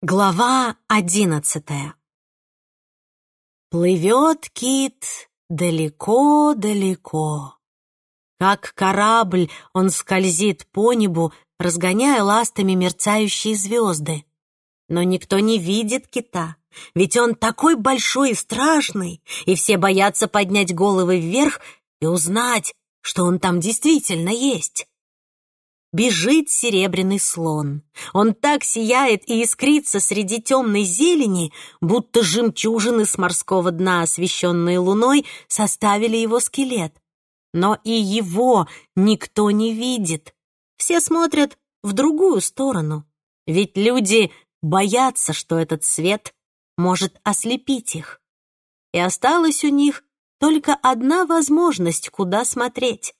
Глава одиннадцатая Плывет кит далеко-далеко. Как корабль он скользит по небу, разгоняя ластами мерцающие звезды. Но никто не видит кита, ведь он такой большой и страшный, и все боятся поднять головы вверх и узнать, что он там действительно есть бежит серебряный слон. Он так сияет и искрится среди темной зелени, будто жемчужины с морского дна, освещенные луной, составили его скелет. Но и его никто не видит. Все смотрят в другую сторону. Ведь люди боятся, что этот свет может ослепить их. И осталась у них только одна возможность, куда смотреть.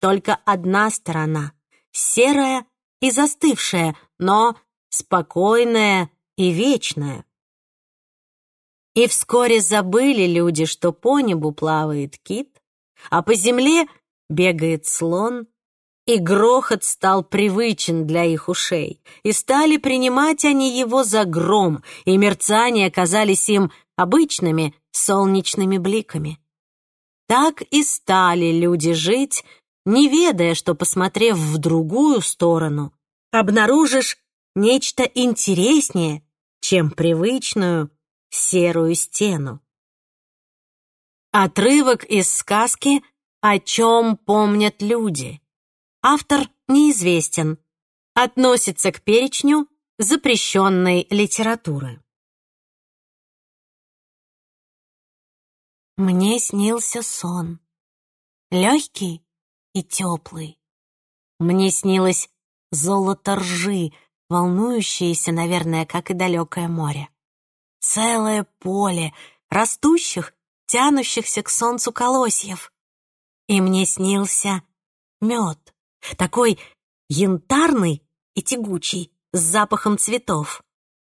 Только одна сторона — серая и застывшая, но спокойная и вечная. И вскоре забыли люди, что по небу плавает кит, а по земле бегает слон, и грохот стал привычен для их ушей, и стали принимать они его за гром, и мерцания казались им обычными солнечными бликами. Так и стали люди жить не ведая, что, посмотрев в другую сторону, обнаружишь нечто интереснее, чем привычную серую стену. Отрывок из сказки «О чем помнят люди». Автор неизвестен. Относится к перечню запрещенной литературы. Мне снился сон. Легкий и теплый. Мне снилось золото ржи, волнующееся, наверное, как и далекое море. Целое поле растущих, тянущихся к солнцу колосьев. И мне снился мед, такой янтарный и тягучий, с запахом цветов.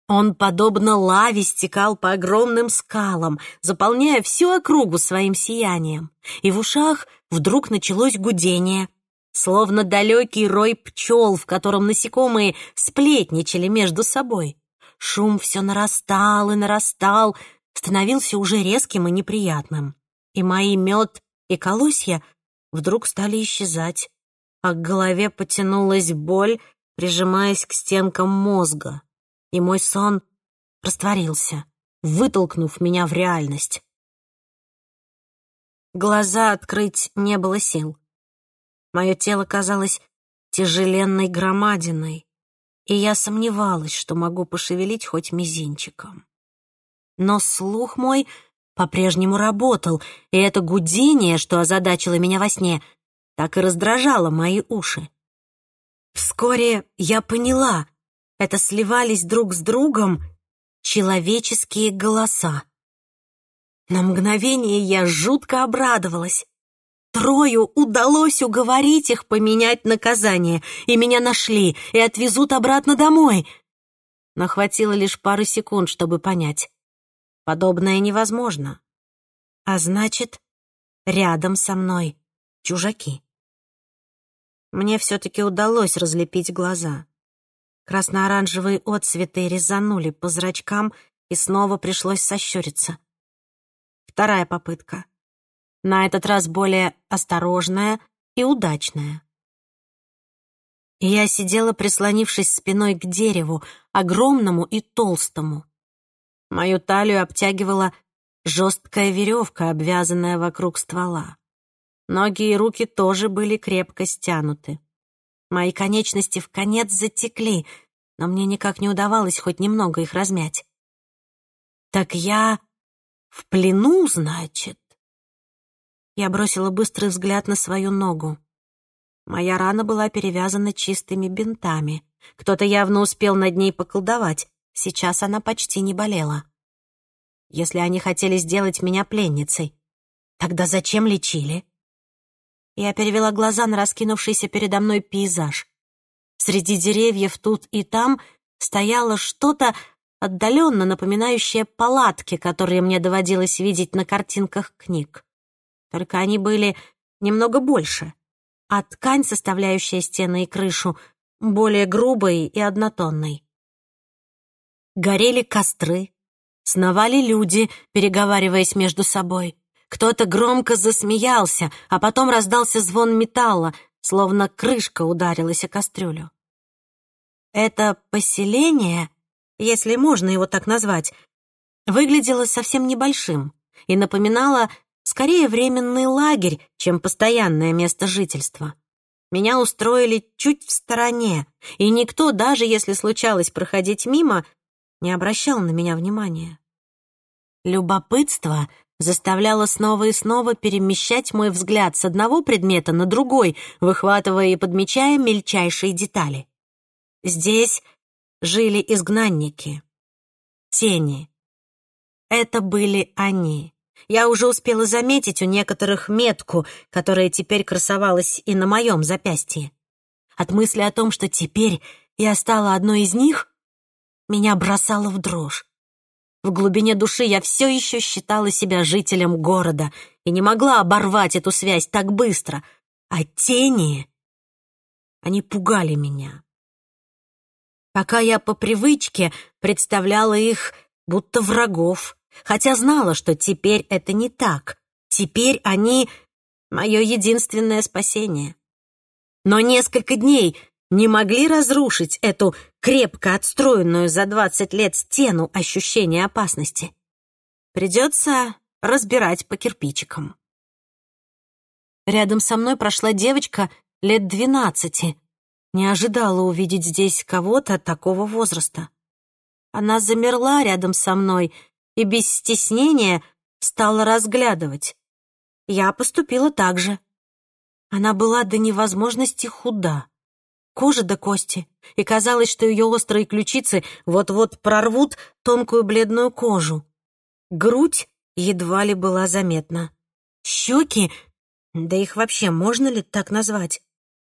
Он, подобно лаве, стекал по огромным скалам, заполняя всю округу своим сиянием. И в ушах вдруг началось гудение, словно далекий рой пчел, в котором насекомые сплетничали между собой. Шум все нарастал и нарастал, становился уже резким и неприятным. И мои мед и колосья вдруг стали исчезать, а к голове потянулась боль, прижимаясь к стенкам мозга и мой сон растворился, вытолкнув меня в реальность. Глаза открыть не было сил. Мое тело казалось тяжеленной громадиной, и я сомневалась, что могу пошевелить хоть мизинчиком. Но слух мой по-прежнему работал, и это гудение, что озадачило меня во сне, так и раздражало мои уши. Вскоре я поняла, это сливались друг с другом человеческие голоса. На мгновение я жутко обрадовалась. Трою удалось уговорить их поменять наказание, и меня нашли, и отвезут обратно домой. Но хватило лишь пары секунд, чтобы понять. Подобное невозможно. А значит, рядом со мной чужаки. Мне все-таки удалось разлепить глаза. Красно-оранжевые отцветы резанули по зрачкам, и снова пришлось сощуриться. Вторая попытка. На этот раз более осторожная и удачная. Я сидела, прислонившись спиной к дереву, огромному и толстому. Мою талию обтягивала жесткая веревка, обвязанная вокруг ствола. Ноги и руки тоже были крепко стянуты. Мои конечности в конец затекли, но мне никак не удавалось хоть немного их размять. «Так я в плену, значит?» Я бросила быстрый взгляд на свою ногу. Моя рана была перевязана чистыми бинтами. Кто-то явно успел над ней поколдовать. Сейчас она почти не болела. Если они хотели сделать меня пленницей, тогда зачем лечили? Я перевела глаза на раскинувшийся передо мной пейзаж. Среди деревьев тут и там стояло что-то отдаленно напоминающее палатки, которые мне доводилось видеть на картинках книг. Только они были немного больше, а ткань, составляющая стены и крышу, более грубой и однотонной. Горели костры, сновали люди, переговариваясь между собой. Кто-то громко засмеялся, а потом раздался звон металла, словно крышка ударилась о кастрюлю. Это поселение, если можно его так назвать, выглядело совсем небольшим и напоминало скорее временный лагерь, чем постоянное место жительства. Меня устроили чуть в стороне, и никто, даже если случалось проходить мимо, не обращал на меня внимания. Любопытство заставляло снова и снова перемещать мой взгляд с одного предмета на другой, выхватывая и подмечая мельчайшие детали. Здесь жили изгнанники, тени. Это были они. Я уже успела заметить у некоторых метку, которая теперь красовалась и на моем запястье. От мысли о том, что теперь я стала одной из них, меня бросало в дрожь. В глубине души я все еще считала себя жителем города и не могла оборвать эту связь так быстро. А тени... Они пугали меня. Пока я по привычке представляла их будто врагов, хотя знала, что теперь это не так. Теперь они — мое единственное спасение. Но несколько дней не могли разрушить эту крепко отстроенную за двадцать лет стену ощущения опасности. Придется разбирать по кирпичикам. Рядом со мной прошла девочка лет двенадцати. Не ожидала увидеть здесь кого-то такого возраста. Она замерла рядом со мной и без стеснения стала разглядывать. Я поступила так же. Она была до невозможности худа кожа до кости, и казалось, что ее острые ключицы вот-вот прорвут тонкую бледную кожу. Грудь едва ли была заметна. Щеки, да их вообще можно ли так назвать?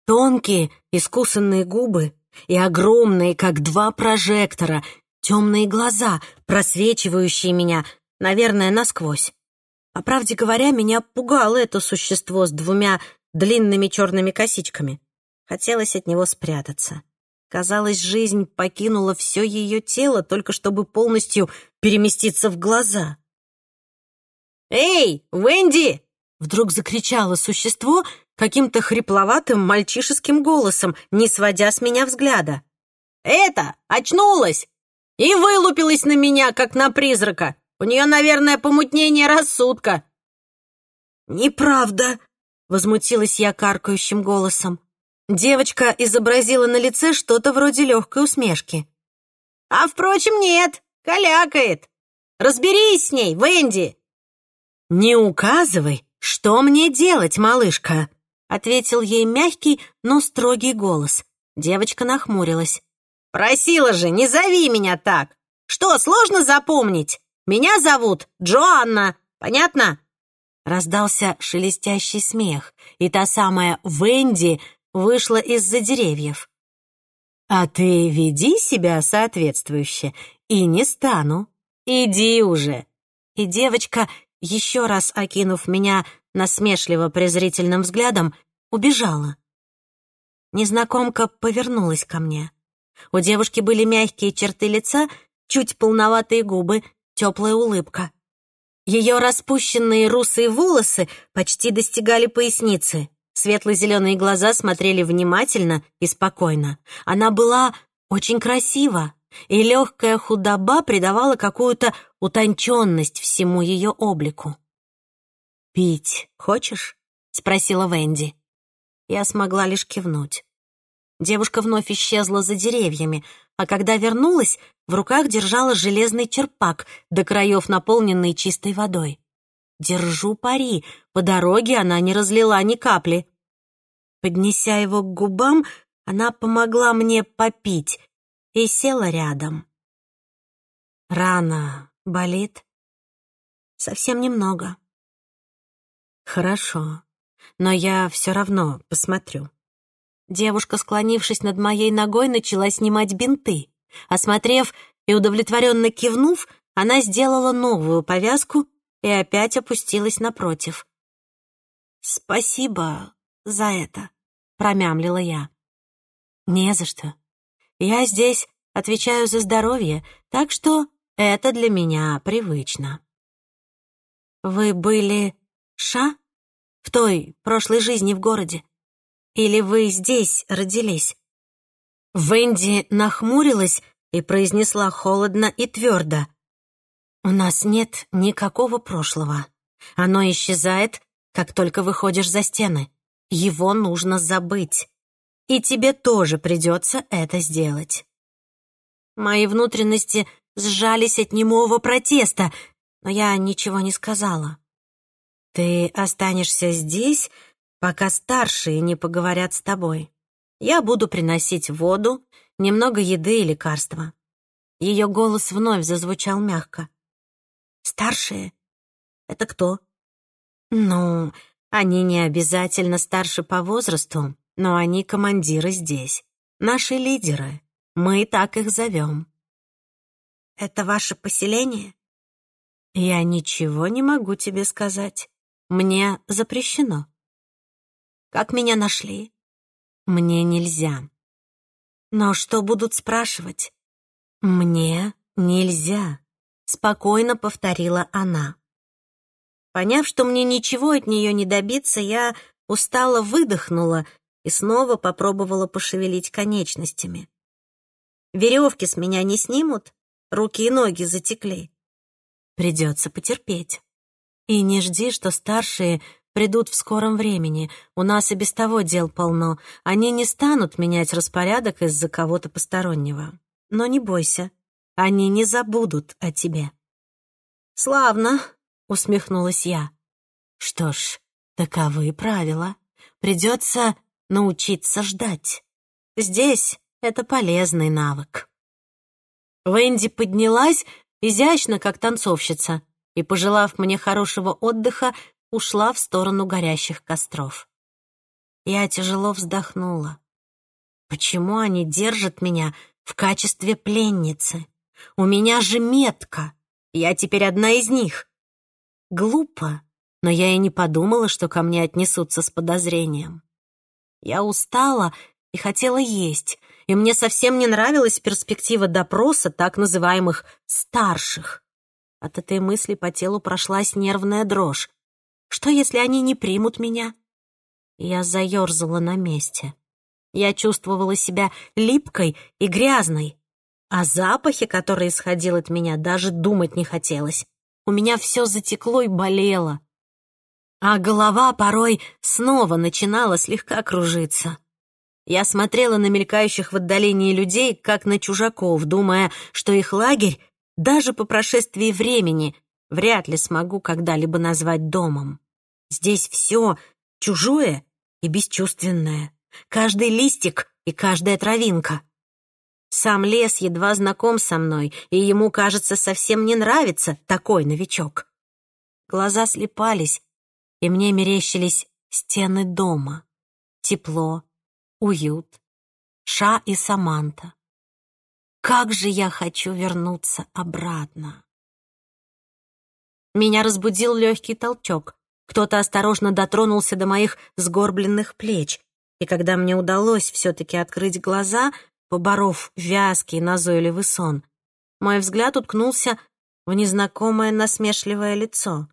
Тонкие, искусанные губы и огромные, как два прожектора, темные глаза, просвечивающие меня, наверное, насквозь. По правде говоря, меня пугало это существо с двумя длинными черными косичками. Хотелось от него спрятаться. Казалось, жизнь покинула все ее тело, только чтобы полностью переместиться в глаза. «Эй, Венди!» — вдруг закричало существо каким-то хрипловатым мальчишеским голосом, не сводя с меня взгляда. «Это! Очнулась! И вылупилась на меня, как на призрака! У нее, наверное, помутнение рассудка!» «Неправда!» — возмутилась я каркающим голосом. Девочка изобразила на лице что-то вроде легкой усмешки. «А, впрочем, нет, калякает. Разберись с ней, Венди!» «Не указывай, что мне делать, малышка!» — ответил ей мягкий, но строгий голос. Девочка нахмурилась. «Просила же, не зови меня так! Что, сложно запомнить? Меня зовут Джоанна, понятно?» Раздался шелестящий смех, и та самая Венди вышла из-за деревьев. «А ты веди себя соответствующе, и не стану. Иди уже!» И девочка, еще раз окинув меня насмешливо-презрительным взглядом, убежала. Незнакомка повернулась ко мне. У девушки были мягкие черты лица, чуть полноватые губы, теплая улыбка. Ее распущенные русые волосы почти достигали поясницы. Светло-зеленые глаза смотрели внимательно и спокойно. Она была очень красива, и легкая худоба придавала какую-то утонченность всему ее облику. «Пить хочешь?» — спросила Венди. Я смогла лишь кивнуть. Девушка вновь исчезла за деревьями, а когда вернулась, в руках держала железный черпак, до краев наполненный чистой водой. Держу пари, по дороге она не разлила ни капли. Поднеся его к губам, она помогла мне попить и села рядом. Рана болит? Совсем немного. Хорошо, но я все равно посмотрю. Девушка, склонившись над моей ногой, начала снимать бинты. Осмотрев и удовлетворенно кивнув, она сделала новую повязку и опять опустилась напротив. «Спасибо за это», — промямлила я. «Не за что. Я здесь отвечаю за здоровье, Так что это для меня привычно. Вы были Ша в той прошлой жизни в городе? Или вы здесь родились? Венди нахмурилась и произнесла холодно и твердо. «У нас нет никакого прошлого. Оно исчезает, как только выходишь за стены. Его нужно забыть. И тебе тоже придется это сделать». Мои внутренности сжались от немого протеста, но я ничего не сказала. «Ты останешься здесь, пока старшие не поговорят с тобой. Я буду приносить воду, немного еды и лекарства». Ее голос вновь зазвучал мягко. «Старшие? Это кто?» «Ну, они не обязательно старше по возрасту, но они командиры здесь, наши лидеры. Мы так их зовем». «Это ваше поселение?» «Я ничего не могу тебе сказать. Мне запрещено». «Как меня нашли?» «Мне нельзя». «Но что будут спрашивать?» «Мне нельзя», — спокойно повторила она. Поняв, что мне ничего от нее не добиться, я устало выдохнула и снова попробовала пошевелить конечностями. Веревки с меня не снимут, руки и ноги затекли. Придется потерпеть. И не жди, что старшие придут в скором времени. У нас и без того дел полно. Они не станут менять распорядок из-за кого-то постороннего. Но не бойся, они не забудут о тебе. Славно, — усмехнулась я. «Что ж, таковы правила. Придется научиться ждать. Здесь это полезный навык». Венди поднялась, изящно, как танцовщица, и, пожелав мне хорошего отдыха, ушла в сторону горящих костров. Я тяжело вздохнула. Почему они держат меня в качестве пленницы? У меня же метка. Я теперь одна из них. Глупо, но я и не подумала, что ко мне отнесутся с подозрением. Я устала и хотела есть, и мне совсем не нравилась перспектива допроса так называемых «старших». От этой мысли по телу прошлась нервная дрожь. Что, если они не примут меня? Я заерзала на месте. Я чувствовала себя липкой и грязной, а запахи, которые исходил от меня, даже думать не хотелось у меня все затекло и болело. А голова порой снова начинала слегка кружиться. Я смотрела на мелькающих в отдалении людей, как на чужаков, думая, что их лагерь, даже по прошествии времени, вряд ли смогу когда-либо назвать домом. Здесь все чужое и бесчувственное. Каждый листик и каждая травинка. Сам лес едва знаком со мной, и ему, кажется, совсем не нравится такой новичок. Глаза слепались, и мне мерещились стены дома. Тепло, уют, Ша и Саманта. Как же я хочу вернуться обратно. Меня разбудил легкий толчок. Кто-то осторожно дотронулся до моих сгорбленных плеч, и когда мне удалось все-таки открыть глаза, поборов вязкий назойливый сон, мой взгляд уткнулся в незнакомое насмешливое лицо.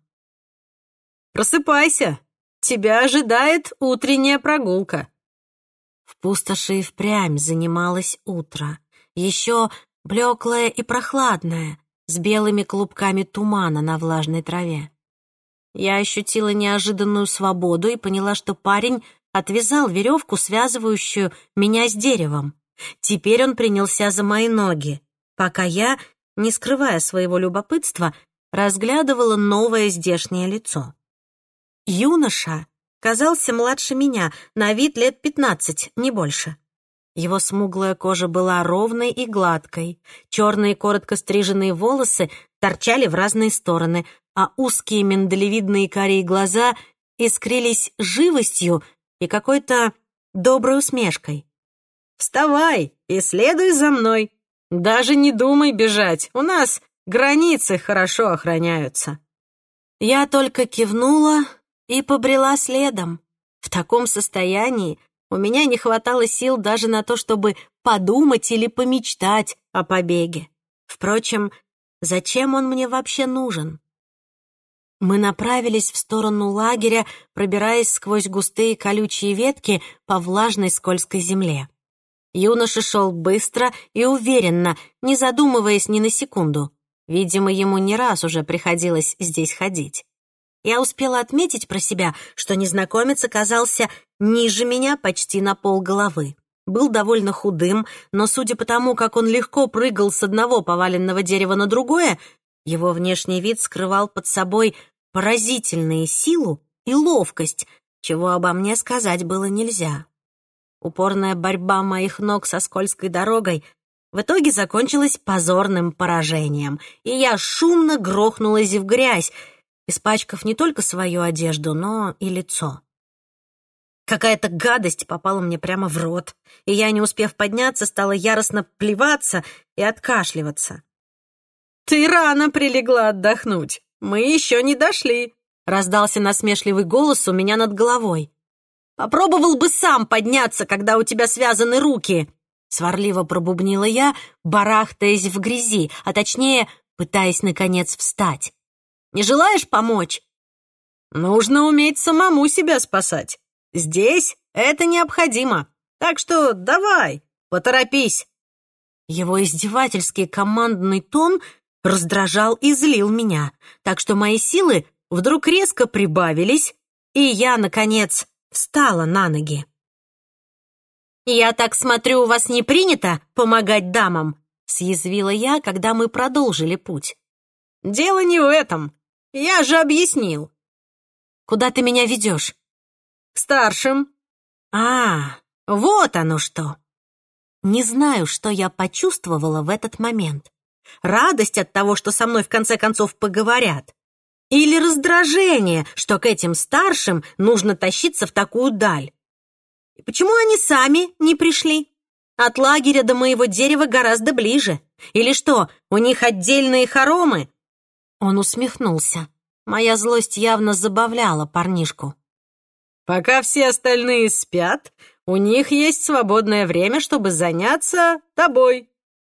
«Просыпайся! Тебя ожидает утренняя прогулка!» В пустоши и впрямь занималось утро, еще блеклое и прохладное, с белыми клубками тумана на влажной траве. Я ощутила неожиданную свободу и поняла, что парень отвязал веревку, связывающую меня с деревом. Теперь он принялся за мои ноги, пока я, не скрывая своего любопытства, разглядывала новое здешнее лицо. Юноша казался младше меня, на вид лет пятнадцать, не больше. Его смуглая кожа была ровной и гладкой, черные коротко стриженные волосы торчали в разные стороны, а узкие миндалевидные карие глаза искрились живостью и какой-то доброй усмешкой. Вставай и следуй за мной. Даже не думай бежать, у нас границы хорошо охраняются». Я только кивнула и побрела следом. В таком состоянии у меня не хватало сил даже на то, чтобы подумать или помечтать о побеге. Впрочем, зачем он мне вообще нужен? Мы направились в сторону лагеря, пробираясь сквозь густые колючие ветки по влажной скользкой земле. Юноша шел быстро и уверенно, не задумываясь ни на секунду. Видимо, ему не раз уже приходилось здесь ходить. Я успела отметить про себя, что незнакомец оказался ниже меня почти на пол головы. Был довольно худым, но судя по тому, как он легко прыгал с одного поваленного дерева на другое, его внешний вид скрывал под собой поразительную силу и ловкость, чего обо мне сказать было нельзя. Упорная борьба моих ног со скользкой дорогой в итоге закончилась позорным поражением, и я шумно грохнулась в грязь, испачкав не только свою одежду, но и лицо. Какая-то гадость попала мне прямо в рот, и я, не успев подняться, стала яростно плеваться и откашливаться. «Ты рано прилегла отдохнуть. Мы еще не дошли», — раздался насмешливый голос у меня над головой. «Попробовал бы сам подняться, когда у тебя связаны руки», — сварливо пробубнила я, барахтаясь в грязи, а точнее, пытаясь, наконец, встать. Не желаешь помочь?» «Нужно уметь самому себя спасать. Здесь это необходимо. Так что давай, поторопись». Его издевательский командный тон раздражал и злил меня, так что мои силы вдруг резко прибавились, и я, наконец, встала на ноги. «Я так смотрю, у вас не принято помогать дамам?» — съязвила я, когда мы продолжили путь. «Дело не в этом. Я же объяснил. Куда ты меня ведешь? Старшим. А, вот оно что. Не знаю, что я почувствовала в этот момент. Радость от того, что со мной в конце концов поговорят. Или раздражение, что к этим старшим нужно тащиться в такую даль. И почему они сами не пришли? От лагеря до моего дерева гораздо ближе. Или что, у них отдельные хоромы? Он усмехнулся. Моя злость явно забавляла парнишку. «Пока все остальные спят, у них есть свободное время, чтобы заняться тобой.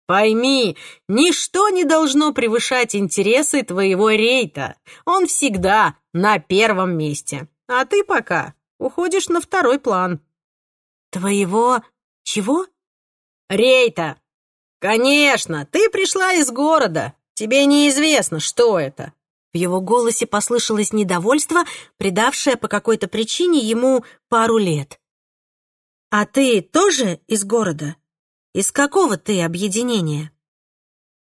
Пойми, ничто не должно превышать интересы твоего рейта. Он всегда на первом месте, а ты пока уходишь на второй план». «Твоего... чего?» «Рейта. Конечно, ты пришла из города, Тебе неизвестно, что это». В его голосе послышалось недовольство, придавшее по какой-то причине ему пару лет. «А ты тоже из города? Из какого ты объединения?»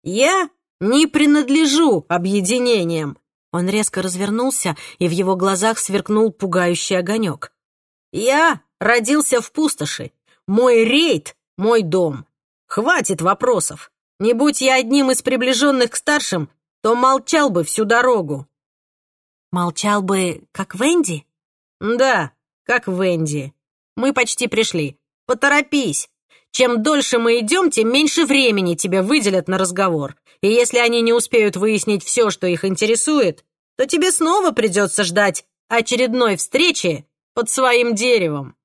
«Я не принадлежу объединениям!» Он резко развернулся, и в его глазах сверкнул пугающий огонек. «Я родился в пустоши. Мой рейд — мой дом. Хватит вопросов. Не будь я одним из приближенных к старшим, то молчал бы всю дорогу». «Молчал бы, как Венди?» «Да, как Венди. Мы почти пришли. Поторопись. Чем дольше мы идем, тем меньше времени тебе выделят на разговор. И если они не успеют выяснить все, что их интересует, то тебе снова придется ждать очередной встречи под своим деревом».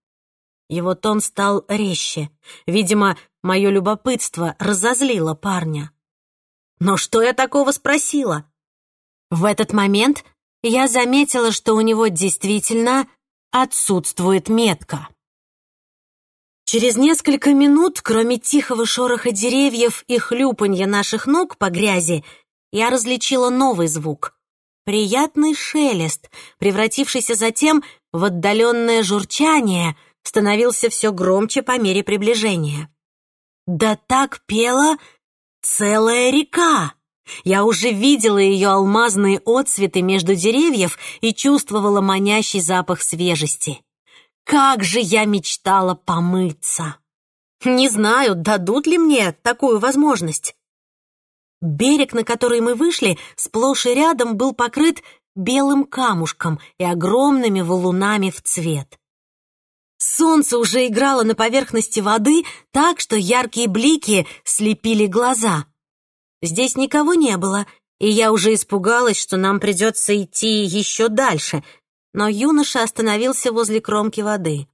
Его тон стал резче. Видимо, Мое любопытство разозлило парня. Но что я такого спросила? В этот момент я заметила, что у него действительно отсутствует метка. Через несколько минут, кроме тихого шороха деревьев и хлюпанья наших ног по грязи, я различила новый звук. Приятный шелест, превратившийся затем в отдаленное журчание, становился все громче по мере приближения. Да так пела целая река. Я уже видела ее алмазные отцветы между деревьев и чувствовала манящий запах свежести. Как же я мечтала помыться! Не знаю, дадут ли мне такую возможность. Берег, на который мы вышли, сплошь и рядом был покрыт белым камушком и огромными валунами в цвет. Солнце уже играло на поверхности воды так, что яркие блики слепили глаза. Здесь никого не было, и я уже испугалась, что нам придется идти еще дальше, но юноша остановился возле кромки воды.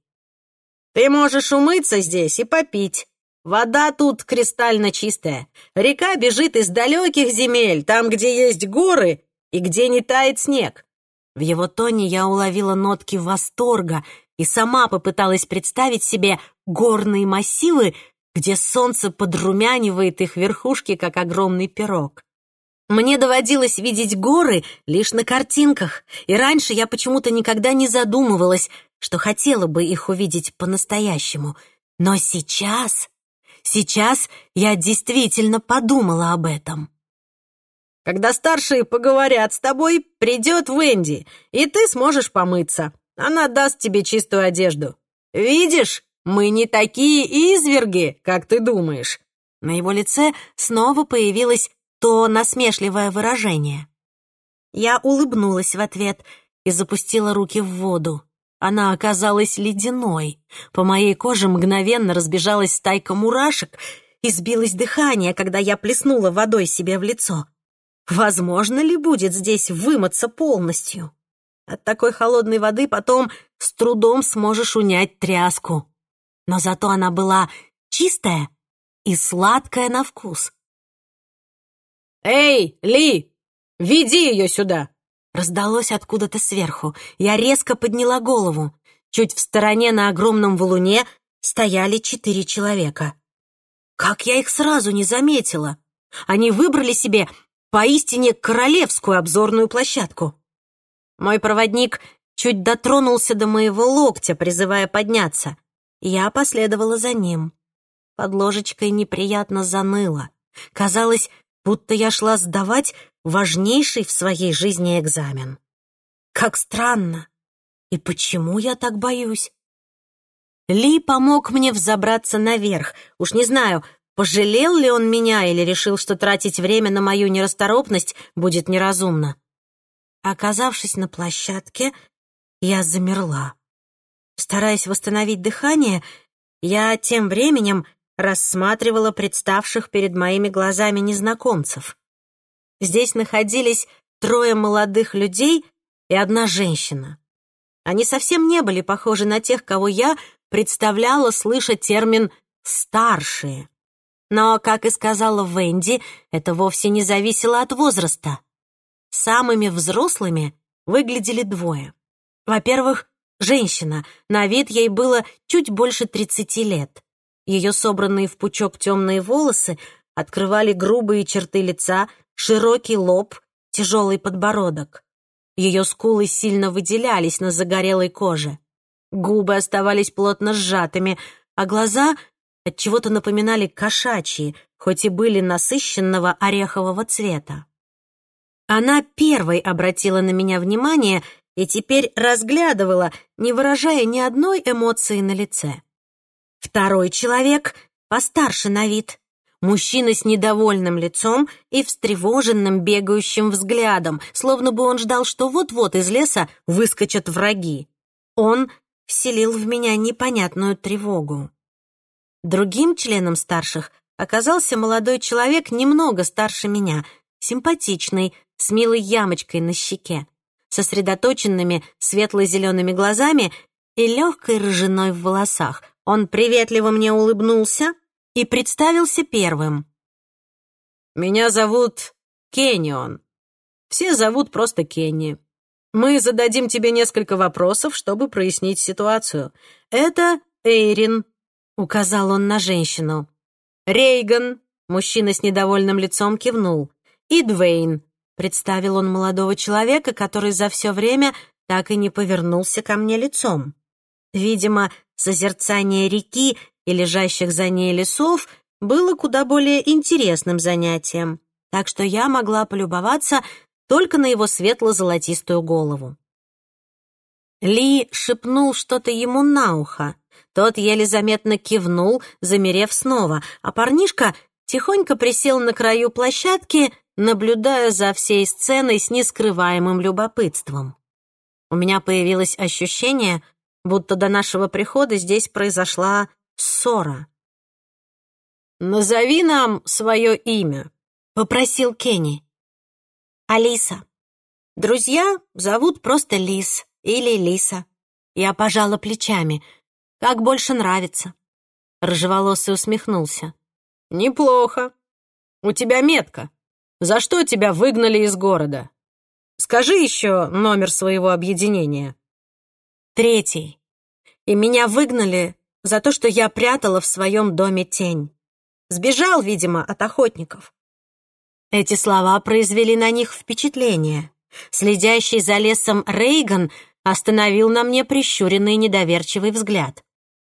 «Ты можешь умыться здесь и попить. Вода тут кристально чистая. Река бежит из далеких земель, там, где есть горы и где не тает снег». В его тоне я уловила нотки восторга и сама попыталась представить себе горные массивы, где солнце подрумянивает их верхушки, как огромный пирог. Мне доводилось видеть горы лишь на картинках, и раньше я почему-то никогда не задумывалась, что хотела бы их увидеть по-настоящему. Но сейчас, сейчас я действительно подумала об этом. Когда старшие поговорят с тобой, придет Венди, и ты сможешь помыться. Она даст тебе чистую одежду. Видишь, мы не такие изверги, как ты думаешь. На его лице снова появилась то насмешливое выражение. Я улыбнулась в ответ и запустила руки в воду. Она оказалась ледяной. По моей коже мгновенно разбежалась стайка мурашек и сбилось дыхание, когда я плеснула водой себе в лицо. Возможно ли будет здесь вымыться полностью? От такой холодной воды потом с трудом сможешь унять тряску. Но зато она была чистая и сладкая на вкус. «Эй, Ли, веди ее сюда!» Раздалось откуда-то сверху. Я резко подняла голову. Чуть в стороне на огромном валуне стояли четыре человека. Как я их сразу не заметила! Они выбрали себе поистине королевскую обзорную площадку. Мой проводник чуть дотронулся до моего локтя, призывая подняться. Я последовала за ним. Под ложечкой неприятно заныло. Казалось, будто я шла сдавать важнейший в своей жизни экзамен. Как странно. И почему я так боюсь? Ли помог мне взобраться наверх. Уж не знаю, пожалел ли он меня или решил, что тратить время на мою нерасторопность будет неразумно. Оказавшись на площадке, я замерла. Стараясь восстановить дыхание, я тем временем рассматривала представших перед моими глазами незнакомцев. Здесь находились трое молодых людей и одна женщина. Они совсем не были похожи на тех, кого я представляла, слыша термин «старшие». Но, как и сказала Венди, это вовсе не зависело от возраста. Самыми взрослыми выглядели двое. Во-первых, женщина, на вид ей было чуть больше 30 лет. Ее собранные в пучок темные волосы открывали грубые черты лица, широкий лоб, тяжелый подбородок. Ее скулы сильно выделялись на загорелой коже. Губы оставались плотно сжатыми, а глаза от чего-то напоминали кошачьи, хоть и были насыщенного орехового цвета. Она первой обратила на меня внимание и теперь разглядывала, не выражая ни одной эмоции на лице. Второй человек постарше на вид. Мужчина с недовольным лицом и встревоженным бегающим взглядом, словно бы он ждал, что вот-вот из леса выскочат враги. Он вселил в меня непонятную тревогу. Другим членом старших оказался молодой человек немного старше меня, симпатичный, с милой ямочкой на щеке, сосредоточенными светло-зелеными глазами и легкой рыжиной в волосах, он приветливо мне улыбнулся и представился первым. «Меня зовут Кеннион. Все зовут просто Кенни. Мы зададим тебе несколько вопросов, чтобы прояснить ситуацию. Это Эйрин», — указал он на женщину. «Рейган», — мужчина с недовольным лицом кивнул. «И Двейн», — представил он молодого человека, который за все время так и не повернулся ко мне лицом. Видимо, созерцание реки и лежащих за ней лесов было куда более интересным занятием, так что я могла полюбоваться только на его светло-золотистую голову. Ли шепнул что-то ему на ухо. Тот еле заметно кивнул, замерев снова, а парнишка тихонько присел на краю площадки, наблюдая за всей сценой с нескрываемым любопытством. У меня появилось ощущение, будто до нашего прихода здесь произошла ссора. «Назови нам свое имя», — попросил Кенни. «Алиса. Друзья зовут просто Лис или Лиса». Я пожала плечами. «Как больше нравится». Рыжеволосый усмехнулся. «Неплохо. У тебя метка. За что тебя выгнали из города? Скажи еще номер своего объединения». «Третий. И меня выгнали за то, что я прятала в своем доме тень. Сбежал, видимо, от охотников». Эти слова произвели на них впечатление. Следящий за лесом Рейган остановил на мне прищуренный недоверчивый взгляд.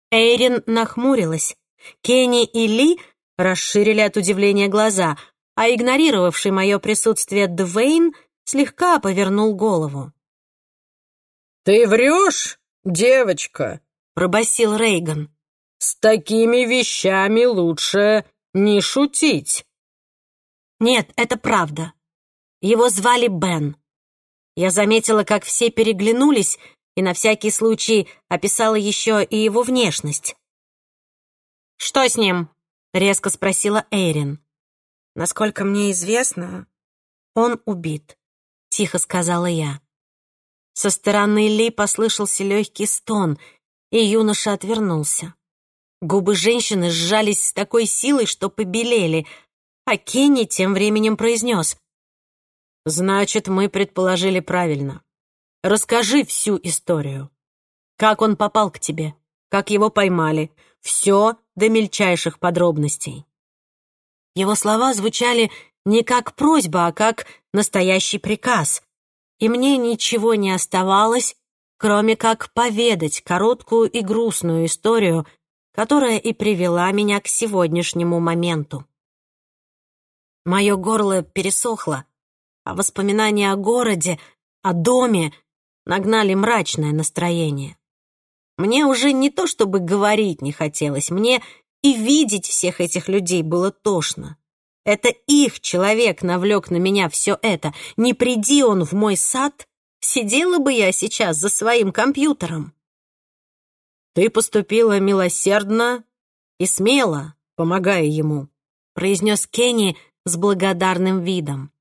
Эйрин нахмурилась. Кенни и Ли расширили от удивления глаза, а игнорировавший мое присутствие Двейн слегка повернул голову. «Ты врешь, девочка?» — пробасил Рейган. «С такими вещами лучше не шутить». «Нет, это правда. Его звали Бен. Я заметила, как все переглянулись, и на всякий случай описала еще и его внешность. «Что с ним?» — резко спросила Эйрин. «Насколько мне известно, он убит», — тихо сказала я. Со стороны Ли послышался легкий стон, и юноша отвернулся. Губы женщины сжались с такой силой, что побелели, а Кенни тем временем произнес. «Значит, мы предположили правильно. Расскажи всю историю. Как он попал к тебе? Как его поймали? Все до мельчайших подробностей. Его слова звучали не как просьба, а как настоящий приказ. И мне ничего не оставалось, кроме как поведать короткую и грустную историю, которая и привела меня к сегодняшнему моменту. Мое горло пересохло, а воспоминания о городе, о доме нагнали мрачное настроение. Мне уже не то чтобы говорить не хотелось, мне и видеть всех этих людей было тошно. Это их человек навлек на меня все это. Не приди он в мой сад, сидела бы я сейчас за своим компьютером. «Ты поступила милосердно и смело, помогая ему», произнес Кенни с благодарным видом.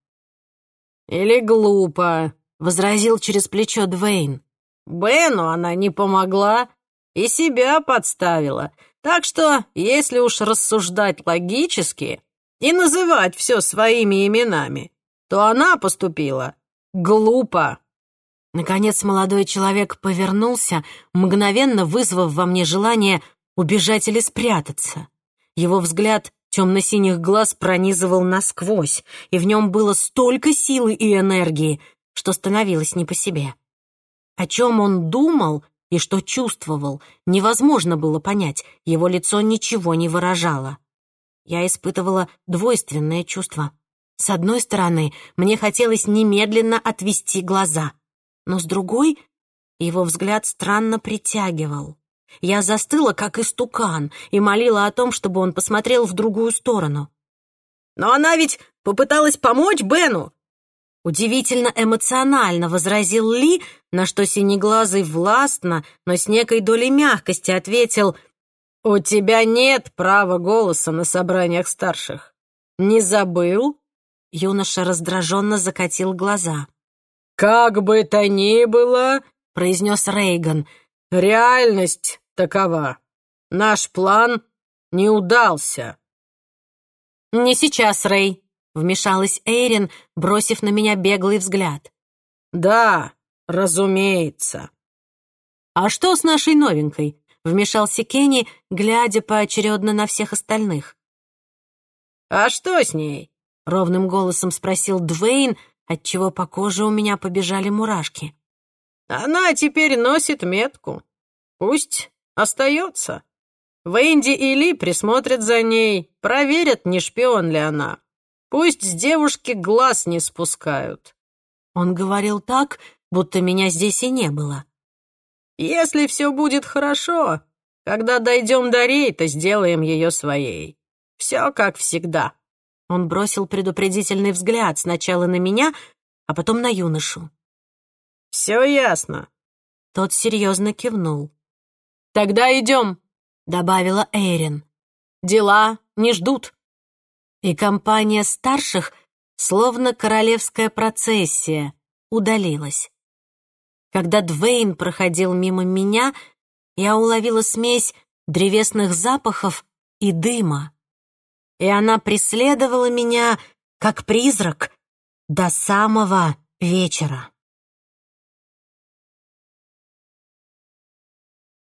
«Или глупо», возразил через плечо Двейн. Бену она не помогла и себя подставила. Так что, если уж рассуждать логически и называть все своими именами, то она поступила глупо. Наконец молодой человек повернулся, мгновенно вызвав во мне желание убежать или спрятаться. Его взгляд темно-синих глаз пронизывал насквозь, и в нем было столько силы и энергии, что становилось не по себе. О чем он думал и что чувствовал, невозможно было понять, его лицо ничего не выражало. Я испытывала двойственное чувство. С одной стороны, мне хотелось немедленно отвести глаза, но с другой его взгляд странно притягивал. Я застыла, как истукан, и молила о том, чтобы он посмотрел в другую сторону. «Но она ведь попыталась помочь Бену!» Удивительно эмоционально возразил Ли, на что синеглазый властно, но с некой долей мягкости ответил «У тебя нет права голоса на собраниях старших. Не забыл?» Юноша раздраженно закатил глаза. «Как бы то ни было», — произнес Рейган, — «реальность такова. Наш план не удался». «Не сейчас, Рей», Вмешалась Эйрин, бросив на меня беглый взгляд. «Да, разумеется». «А что с нашей новенькой?» — вмешался Кенни, глядя поочередно на всех остальных. «А что с ней?» — ровным голосом спросил Двейн, отчего по коже у меня побежали мурашки. «Она теперь носит метку. Пусть остается. Венди и Ли присмотрят за ней, проверят, не шпион ли она. Пусть с девушки глаз не спускают». Он говорил так, будто меня здесь и не было. «Если все будет хорошо, когда дойдем до рейта, сделаем ее своей. Все как всегда». Он бросил предупредительный взгляд сначала на меня, а потом на юношу. «Все ясно». Тот серьезно кивнул. «Тогда идем», — добавила Эйрин. «Дела не ждут» и компания старших, словно королевская процессия, удалилась. Когда Двейн проходил мимо меня, я уловила смесь древесных запахов и дыма. И она преследовала меня, как призрак, до самого вечера.